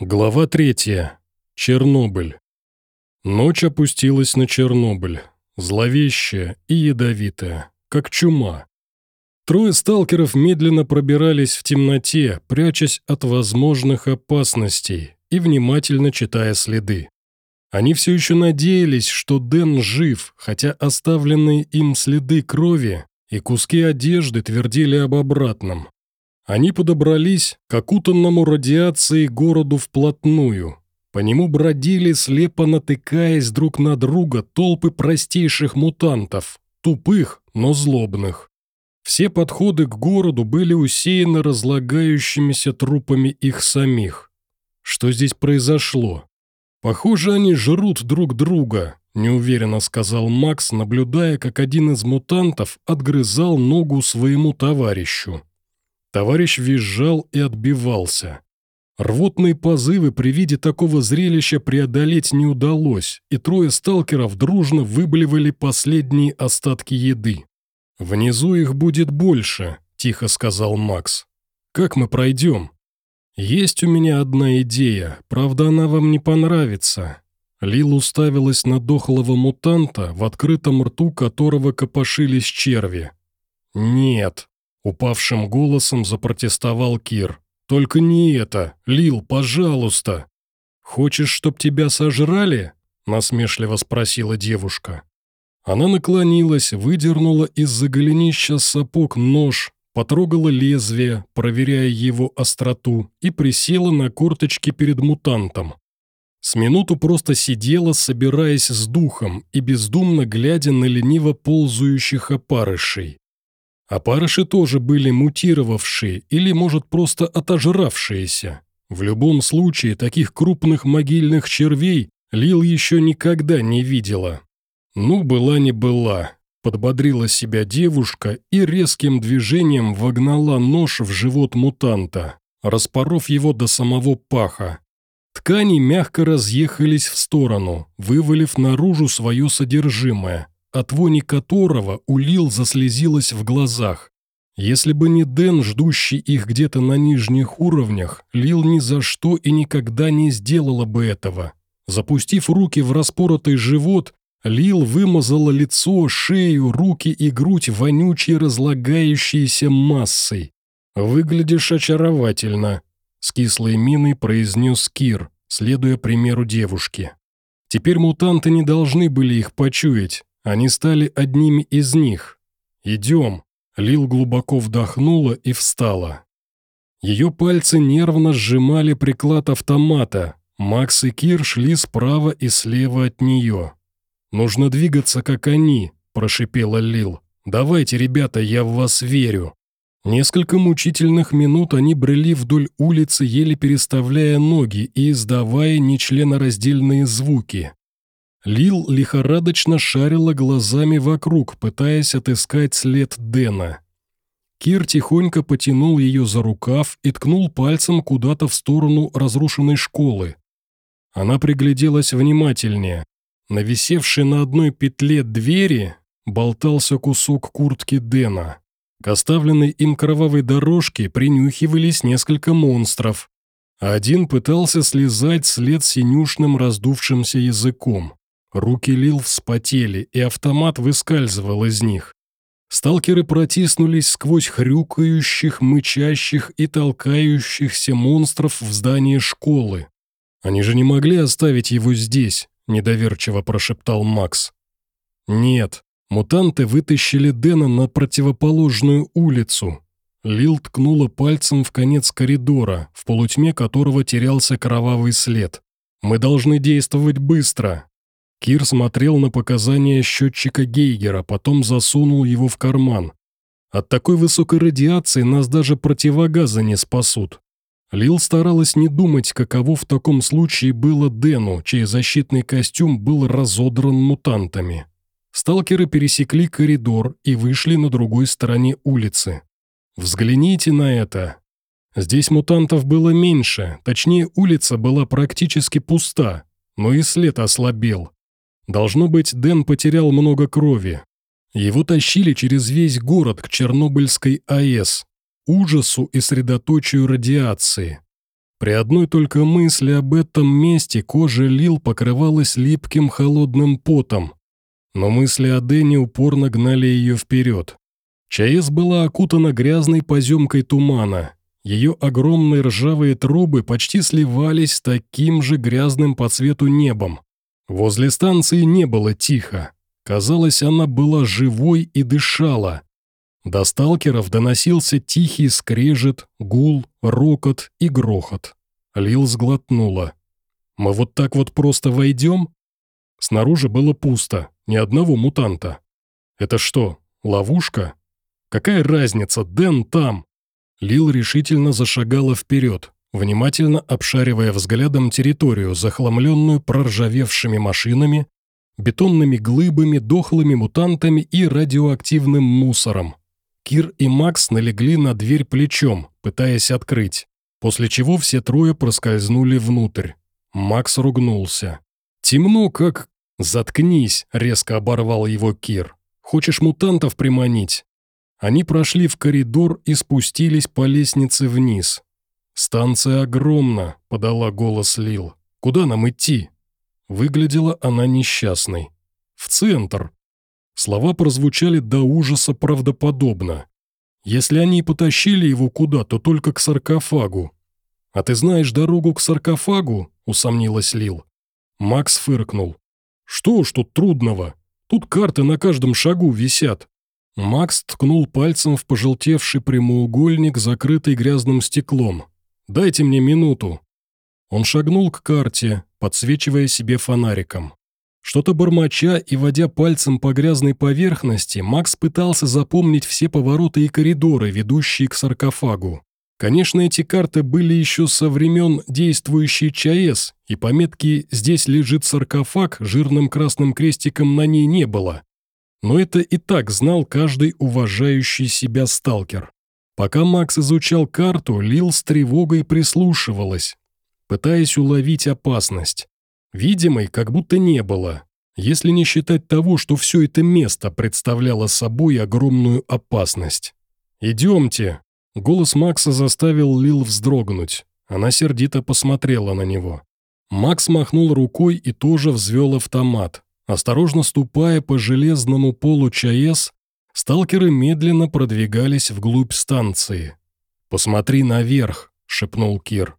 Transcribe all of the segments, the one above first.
Глава третья. Чернобыль. Ночь опустилась на Чернобыль, зловещая и ядовитая, как чума. Трое сталкеров медленно пробирались в темноте, прячась от возможных опасностей и внимательно читая следы. Они все еще надеялись, что Дэн жив, хотя оставленные им следы крови и куски одежды твердили об обратном. Они подобрались к окутанному радиацией городу вплотную. По нему бродили, слепо натыкаясь друг на друга, толпы простейших мутантов, тупых, но злобных. Все подходы к городу были усеяны разлагающимися трупами их самих. Что здесь произошло? Похоже, они жрут друг друга, неуверенно сказал Макс, наблюдая, как один из мутантов отгрызал ногу своему товарищу. Товарищ визжал и отбивался. Рвотные позывы при виде такого зрелища преодолеть не удалось, и трое сталкеров дружно выблевали последние остатки еды. «Внизу их будет больше», – тихо сказал Макс. «Как мы пройдем?» «Есть у меня одна идея, правда, она вам не понравится». Лил уставилась на дохлого мутанта, в открытом рту которого копошились черви. «Нет», Упавшим голосом запротестовал Кир. «Только не это! Лил, пожалуйста!» «Хочешь, чтоб тебя сожрали?» насмешливо спросила девушка. Она наклонилась, выдернула из-за голенища сапог нож, потрогала лезвие, проверяя его остроту, и присела на корточки перед мутантом. С минуту просто сидела, собираясь с духом и бездумно глядя на лениво ползающих опарышей. Опарыши тоже были мутировавшие или, может, просто отожравшиеся. В любом случае, таких крупных могильных червей Лил еще никогда не видела. Ну, была не была. Подбодрила себя девушка и резким движением вогнала нож в живот мутанта, распоров его до самого паха. Ткани мягко разъехались в сторону, вывалив наружу свое содержимое, от вони которого у Лил заслезилась в глазах. Если бы не Дэн, ждущий их где-то на нижних уровнях, Лил ни за что и никогда не сделала бы этого. Запустив руки в распоротый живот, Лил вымазала лицо, шею, руки и грудь вонючей разлагающейся массой. «Выглядишь очаровательно», — с кислой миной произнес Кир, следуя примеру девушки. Теперь мутанты не должны были их почуять, они стали одними из них. «Идем». Лил глубоко вдохнула и встала. Ее пальцы нервно сжимали приклад автомата. Макс и Кир шли справа и слева от нее. «Нужно двигаться, как они», – прошипела Лил. «Давайте, ребята, я в вас верю». Несколько мучительных минут они брели вдоль улицы, еле переставляя ноги и издавая нечленораздельные звуки. Лил лихорадочно шарила глазами вокруг, пытаясь отыскать след Дэна. Кир тихонько потянул ее за рукав и ткнул пальцем куда-то в сторону разрушенной школы. Она пригляделась внимательнее. На висевшей на одной петле двери болтался кусок куртки Дэна. К оставленной им кровавой дорожке принюхивались несколько монстров. Один пытался слезать след синюшным раздувшимся языком. Руки Лил вспотели, и автомат выскальзывал из них. Сталкеры протиснулись сквозь хрюкающих, мычащих и толкающихся монстров в здание школы. «Они же не могли оставить его здесь», – недоверчиво прошептал Макс. «Нет, мутанты вытащили Дэна на противоположную улицу». Лил ткнула пальцем в конец коридора, в полутьме которого терялся кровавый след. «Мы должны действовать быстро, Кир смотрел на показания счетчика Гейгера, потом засунул его в карман. От такой высокой радиации нас даже противогазы не спасут. Лил старалась не думать, каково в таком случае было Дэну, чей защитный костюм был разодран мутантами. Сталкеры пересекли коридор и вышли на другой стороне улицы. Взгляните на это. Здесь мутантов было меньше, точнее улица была практически пуста, но и след ослабел. Должно быть, Дэн потерял много крови. Его тащили через весь город к Чернобыльской АЭС, ужасу и средоточию радиации. При одной только мысли об этом месте кожа Лил покрывалась липким холодным потом. Но мысли о Дэне упорно гнали ее вперед. ЧАЭС была окутана грязной поземкой тумана. Ее огромные ржавые трубы почти сливались с таким же грязным по цвету небом. Возле станции не было тихо. Казалось, она была живой и дышала. До сталкеров доносился тихий скрежет, гул, рокот и грохот. Лил сглотнула. «Мы вот так вот просто войдем?» Снаружи было пусто, ни одного мутанта. «Это что, ловушка?» Какая разница, Дэн там?» Лил решительно зашагала вперед, внимательно обшаривая взглядом территорию, захламленную проржавевшими машинами, бетонными глыбами, дохлыми мутантами и радиоактивным мусором. Кир и Макс налегли на дверь плечом, пытаясь открыть, после чего все трое проскользнули внутрь. Макс ругнулся. «Темно, как...» «Заткнись», — резко оборвал его Кир. «Хочешь мутантов приманить? Они прошли в коридор и спустились по лестнице вниз. «Станция огромна», — подала голос Лил. «Куда нам идти?» Выглядела она несчастной. «В центр». Слова прозвучали до ужаса правдоподобно. Если они потащили его куда, то только к саркофагу. «А ты знаешь дорогу к саркофагу?» — усомнилась Лил. Макс фыркнул. «Что ж тут трудного? Тут карты на каждом шагу висят. Макс ткнул пальцем в пожелтевший прямоугольник, закрытый грязным стеклом. «Дайте мне минуту». Он шагнул к карте, подсвечивая себе фонариком. Что-то бормоча и водя пальцем по грязной поверхности, Макс пытался запомнить все повороты и коридоры, ведущие к саркофагу. Конечно, эти карты были еще со времен действующей ЧАЭС, и пометки «Здесь лежит саркофаг» жирным красным крестиком на ней не было но это и так знал каждый уважающий себя сталкер. Пока Макс изучал карту, Лил с тревогой прислушивалась, пытаясь уловить опасность. Видимой как будто не было, если не считать того, что все это место представляло собой огромную опасность. «Идемте!» Голос Макса заставил Лил вздрогнуть. Она сердито посмотрела на него. Макс махнул рукой и тоже взвел автомат. Осторожно ступая по железному полу ЧАЭС, сталкеры медленно продвигались вглубь станции. «Посмотри наверх», — шепнул Кир.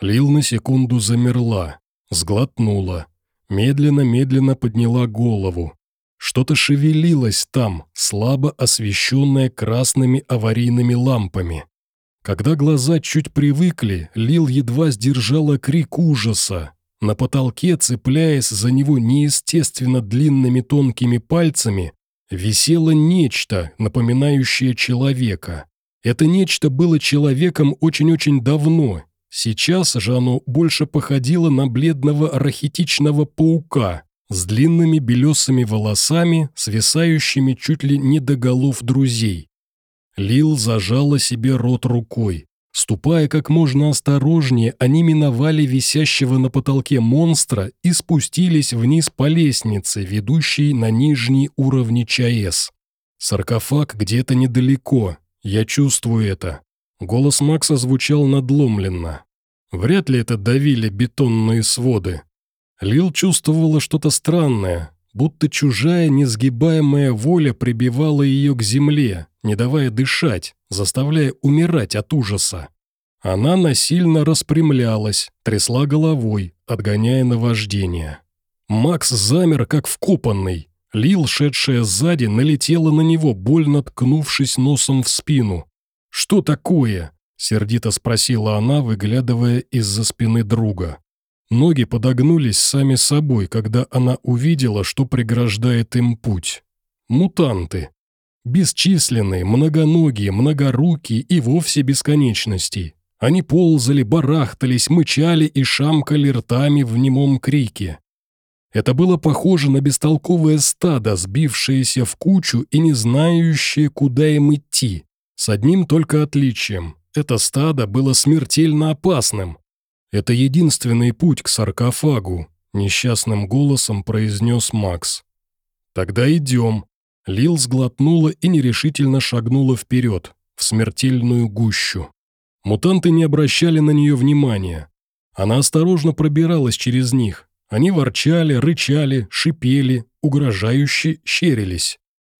Лил на секунду замерла, сглотнула, медленно-медленно подняла голову. Что-то шевелилось там, слабо освещенное красными аварийными лампами. Когда глаза чуть привыкли, Лил едва сдержала крик ужаса. На потолке, цепляясь за него неестественно длинными тонкими пальцами, висело нечто, напоминающее человека. Это нечто было человеком очень-очень давно. Сейчас же оно больше походило на бледного рахитичного паука с длинными белесыми волосами, свисающими чуть ли не до голов друзей. Лил зажала себе рот рукой. Ступая как можно осторожнее, они миновали висящего на потолке монстра и спустились вниз по лестнице, ведущей на нижние уровни ЧАЭС. Саркофаг где-то недалеко, я чувствую это. Голос Макса звучал надломленно. Вряд ли это давили бетонные своды. Лил чувствовала что-то странное, будто чужая несгибаемая воля прибивала ее к земле, не давая дышать, заставляя умирать от ужаса. Она насильно распрямлялась, трясла головой, отгоняя наваждение. Макс замер, как вкопанный. Лил, шедшая сзади, налетела на него, больно ткнувшись носом в спину. «Что такое?» – сердито спросила она, выглядывая из-за спины друга. Ноги подогнулись сами собой, когда она увидела, что преграждает им путь. Мутанты. Бесчисленные, многоногие, многорукие и вовсе бесконечности. Они ползали, барахтались, мычали и шамкали ртами в немом крике. Это было похоже на бестолковое стадо, сбившееся в кучу и не знающее, куда им идти. С одним только отличием. Это стадо было смертельно опасным. Это единственный путь к саркофагу, несчастным голосом произнес Макс. Тогда идем. Лил сглотнула и нерешительно шагнула вперед, в смертельную гущу. Мутанты не обращали на нее внимания. Она осторожно пробиралась через них. Они ворчали, рычали, шипели, угрожающе щерились.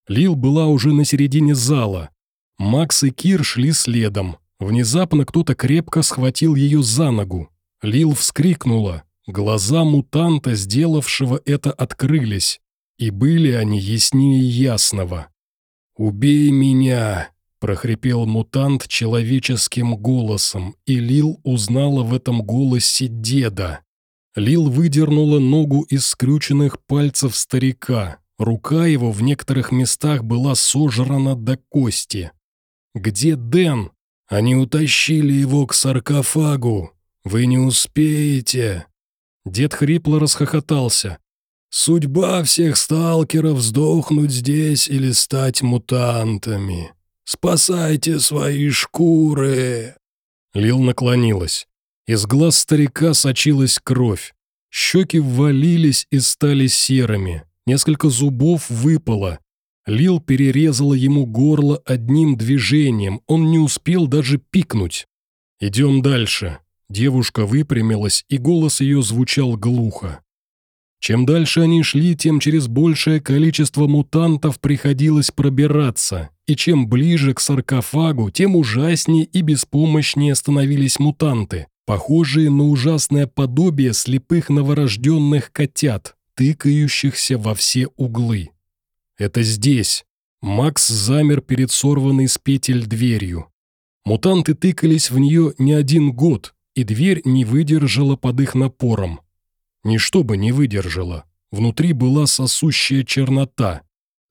Лил была уже на середине зала. Макс и Кир шли следом. Внезапно кто-то крепко схватил ее за ногу. Лил вскрикнула. Глаза мутанта, сделавшего это, открылись. И были они яснее ясного. «Убей меня!» – прохрипел мутант человеческим голосом, и Лил узнала в этом голосе деда. Лил выдернула ногу из скрюченных пальцев старика. Рука его в некоторых местах была сожрана до кости. «Где Дэн?» Они утащили его к саркофагу. Вы не успеете». Дед хрипло расхохотался. «Судьба всех сталкеров сдохнуть здесь или стать мутантами. Спасайте свои шкуры!» Лил наклонилась. Из глаз старика сочилась кровь. Щеки ввалились и стали серыми. Несколько зубов выпало. Лил перерезала ему горло одним движением, он не успел даже пикнуть. «Идем дальше». Девушка выпрямилась, и голос ее звучал глухо. Чем дальше они шли, тем через большее количество мутантов приходилось пробираться, и чем ближе к саркофагу, тем ужаснее и беспомощнее становились мутанты, похожие на ужасное подобие слепых новорожденных котят, тыкающихся во все углы. Это здесь. Макс замер перед сорванной с петель дверью. Мутанты тыкались в нее не один год, и дверь не выдержала под их напором. Ничто бы не выдержала. Внутри была сосущая чернота.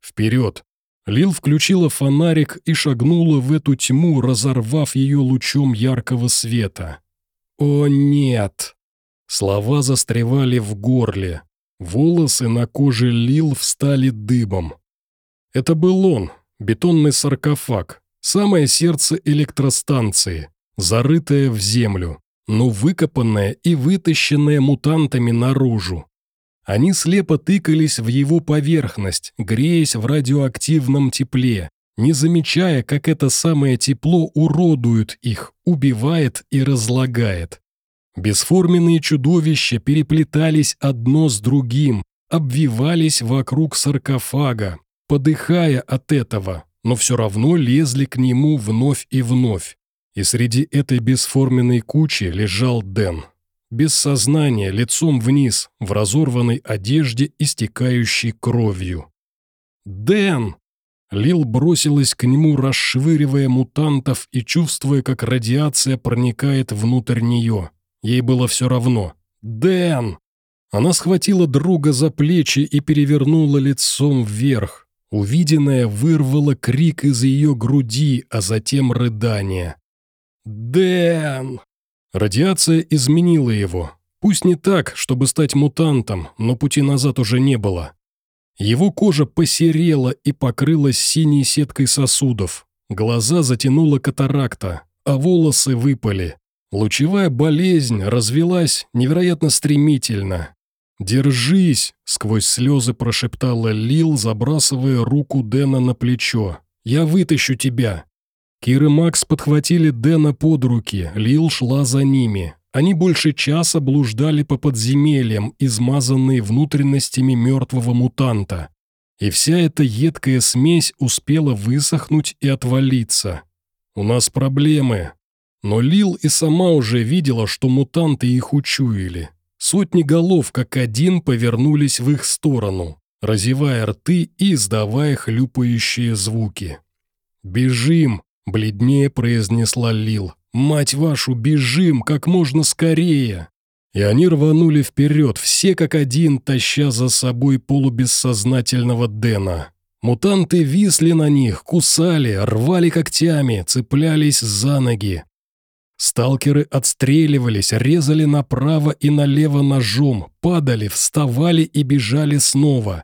Вперед. Лил включила фонарик и шагнула в эту тьму, разорвав ее лучом яркого света. «О, нет!» Слова застревали в горле. Волосы на коже Лил встали дыбом. Это был он, бетонный саркофаг, самое сердце электростанции, зарытое в землю, но выкопанное и вытащенное мутантами наружу. Они слепо тыкались в его поверхность, греясь в радиоактивном тепле, не замечая, как это самое тепло уродует их, убивает и разлагает. Бесформенные чудовища переплетались одно с другим, обвивались вокруг саркофага, подыхая от этого, но все равно лезли к нему вновь и вновь. И среди этой бесформенной кучи лежал Дэн. Без сознания, лицом вниз, в разорванной одежде, истекающей кровью. «Дэн!» Лил бросилась к нему, расшвыривая мутантов и чувствуя, как радиация проникает внутрь нее. Ей было все равно. «Дэн!» Она схватила друга за плечи и перевернула лицом вверх. Увиденное вырвало крик из ее груди, а затем рыдание. «Дэн!» Радиация изменила его. Пусть не так, чтобы стать мутантом, но пути назад уже не было. Его кожа посерела и покрылась синей сеткой сосудов. Глаза затянула катаракта, а волосы выпали. Лучевая болезнь развелась невероятно стремительно. «Держись!» — сквозь слезы прошептала Лил, забрасывая руку Дэна на плечо. «Я вытащу тебя!» Кир и Макс подхватили Дэна под руки, Лил шла за ними. Они больше часа блуждали по подземельям, измазанные внутренностями мертвого мутанта. И вся эта едкая смесь успела высохнуть и отвалиться. «У нас проблемы». Но Лил и сама уже видела, что мутанты их учуяли. Сотни голов, как один, повернулись в их сторону, разевая рты и издавая хлюпающие звуки. «Бежим!» – бледнее произнесла Лил. «Мать вашу, бежим как можно скорее!» И они рванули вперед, все как один, таща за собой полубессознательного Дэна. Мутанты висли на них, кусали, рвали когтями, цеплялись за ноги. Сталкеры отстреливались, резали направо и налево ножом, падали, вставали и бежали снова.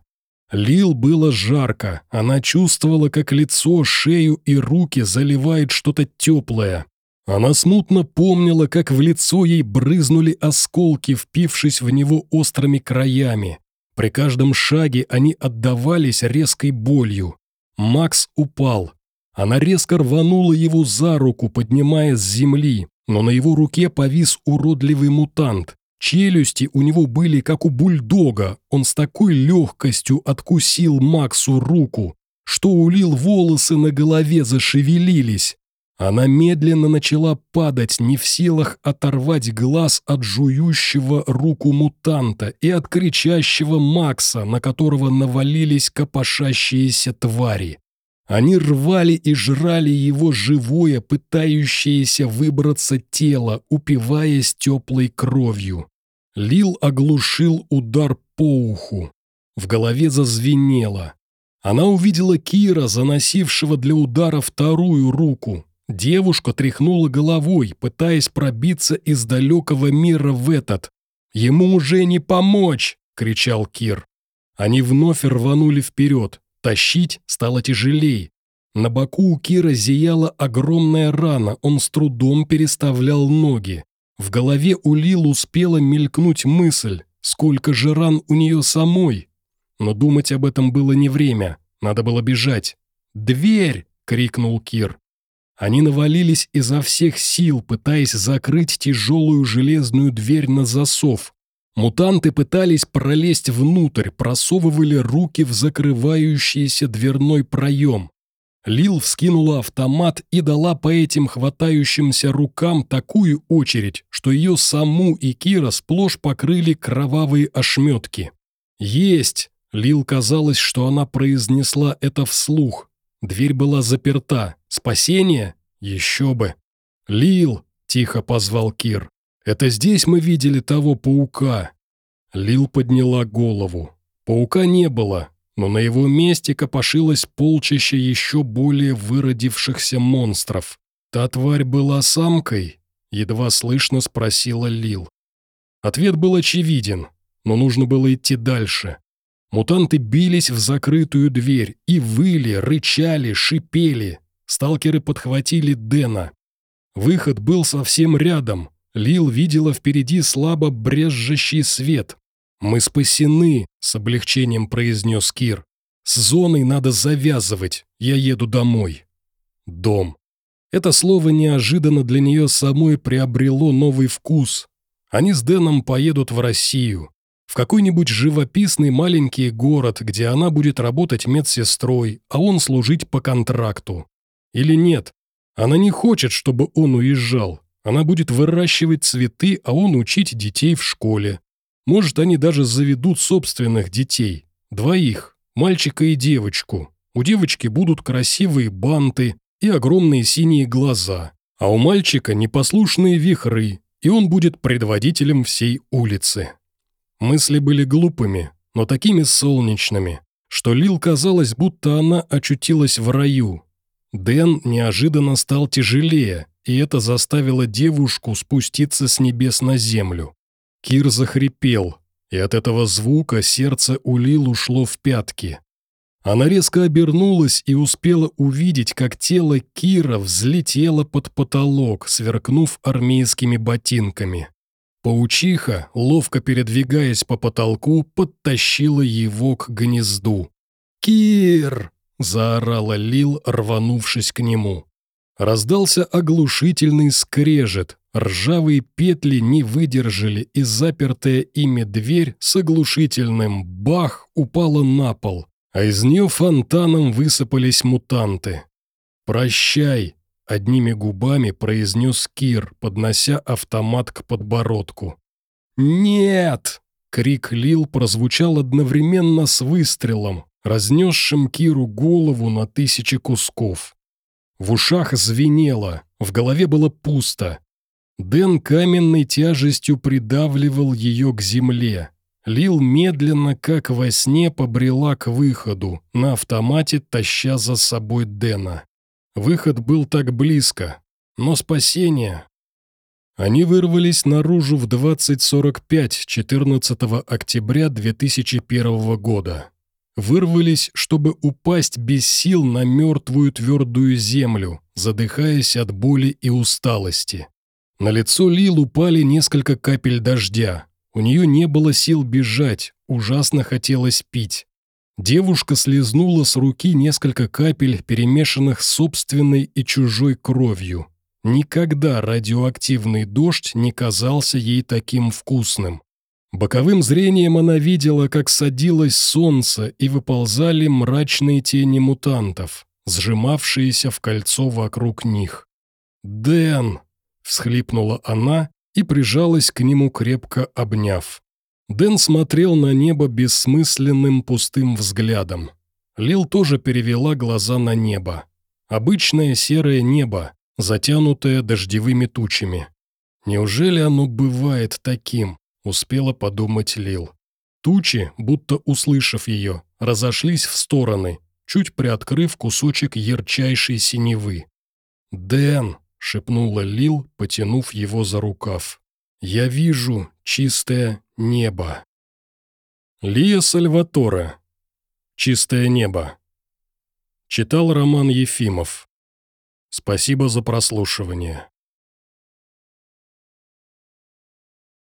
Лил было жарко, она чувствовала, как лицо, шею и руки заливает что-то теплое. Она смутно помнила, как в лицо ей брызнули осколки, впившись в него острыми краями. При каждом шаге они отдавались резкой болью. Макс упал. Она резко рванула его за руку, поднимая с земли, но на его руке повис уродливый мутант. Челюсти у него были как у бульдога, он с такой легкостью откусил Максу руку, что улил волосы на голове зашевелились. Она медленно начала падать, не в силах оторвать глаз от жующего руку мутанта и от кричащего Макса, на которого навалились копошащиеся твари. Они рвали и жрали его живое, пытающееся выбраться тело, упиваясь теплой кровью. Лил оглушил удар по уху. В голове зазвенело. Она увидела Кира, заносившего для удара вторую руку. Девушка тряхнула головой, пытаясь пробиться из далекого мира в этот. «Ему уже не помочь!» — кричал Кир. Они вновь рванули вперед. Тащить стало тяжелее. На боку у Кира зияла огромная рана, он с трудом переставлял ноги. В голове у Лил успела мелькнуть мысль, сколько же ран у нее самой. Но думать об этом было не время, надо было бежать. «Дверь!» — крикнул Кир. Они навалились изо всех сил, пытаясь закрыть тяжелую железную дверь на засов. Мутанты пытались пролезть внутрь, просовывали руки в закрывающийся дверной проем. Лил вскинула автомат и дала по этим хватающимся рукам такую очередь, что ее саму и Кира сплошь покрыли кровавые ошметки. «Есть!» Лил казалось, что она произнесла это вслух. Дверь была заперта. Спасение? Еще бы. «Лил!» – тихо позвал Кир. «Это здесь мы видели того паука?» Лил подняла голову. Паука не было, но на его месте копошилось полчище еще более выродившихся монстров. «Та тварь была самкой?» – едва слышно спросила Лил. Ответ был очевиден, но нужно было идти дальше. Мутанты бились в закрытую дверь и выли, рычали, шипели. Сталкеры подхватили Дэна. Выход был совсем рядом. Лил видела впереди слабо брезжащий свет. «Мы спасены», — с облегчением произнес Кир. «С зоной надо завязывать. Я еду домой». Дом. Это слово неожиданно для нее самой приобрело новый вкус. Они с Дэном поедут в Россию в какой-нибудь живописный маленький город, где она будет работать медсестрой, а он служить по контракту. Или нет, она не хочет, чтобы он уезжал. Она будет выращивать цветы, а он учить детей в школе. Может, они даже заведут собственных детей. Двоих, мальчика и девочку. У девочки будут красивые банты и огромные синие глаза, а у мальчика непослушные вихры, и он будет предводителем всей улицы. Мысли были глупыми, но такими солнечными, что Лил казалось, будто она очутилась в раю. Дэн неожиданно стал тяжелее, и это заставило девушку спуститься с небес на землю. Кир захрипел, и от этого звука сердце у Лил ушло в пятки. Она резко обернулась и успела увидеть, как тело Кира взлетело под потолок, сверкнув армейскими ботинками. Паучиха, ловко передвигаясь по потолку, подтащила его к гнезду. «Кир!» – заорала Лил, рванувшись к нему. Раздался оглушительный скрежет, ржавые петли не выдержали, и запертая ими дверь с оглушительным «бах» упала на пол, а из нее фонтаном высыпались мутанты. «Прощай!» Одними губами произнес Кир, поднося автомат к подбородку. «Нет!» — крик Лил прозвучал одновременно с выстрелом, разнесшим Киру голову на тысячи кусков. В ушах звенело, в голове было пусто. Дэн каменной тяжестью придавливал ее к земле. Лил медленно, как во сне, побрела к выходу, на автомате таща за собой Дэна. Выход был так близко, но спасение... Они вырвались наружу в 20.45 14 октября 2001 года. Вырвались, чтобы упасть без сил на мертвую твердую землю, задыхаясь от боли и усталости. На лицо Лил упали несколько капель дождя. У нее не было сил бежать, ужасно хотелось пить. Девушка слезнула с руки несколько капель, перемешанных собственной и чужой кровью. Никогда радиоактивный дождь не казался ей таким вкусным. Боковым зрением она видела, как садилось солнце и выползали мрачные тени мутантов, сжимавшиеся в кольцо вокруг них. «Дэн!» – всхлипнула она и прижалась к нему, крепко обняв. Дэн смотрел на небо бессмысленным пустым взглядом. Лил тоже перевела глаза на небо. Обычное серое небо, затянутое дождевыми тучами. Неужели оно бывает таким? Успела подумать Лил. Тучи, будто услышав ее, разошлись в стороны, чуть приоткрыв кусочек ярчайшей синевы. «Дэн!» — шепнула Лил, потянув его за рукав. «Я вижу чистое небо». Лия Сальваторе. «Чистое небо». Читал Роман Ефимов. Спасибо за прослушивание.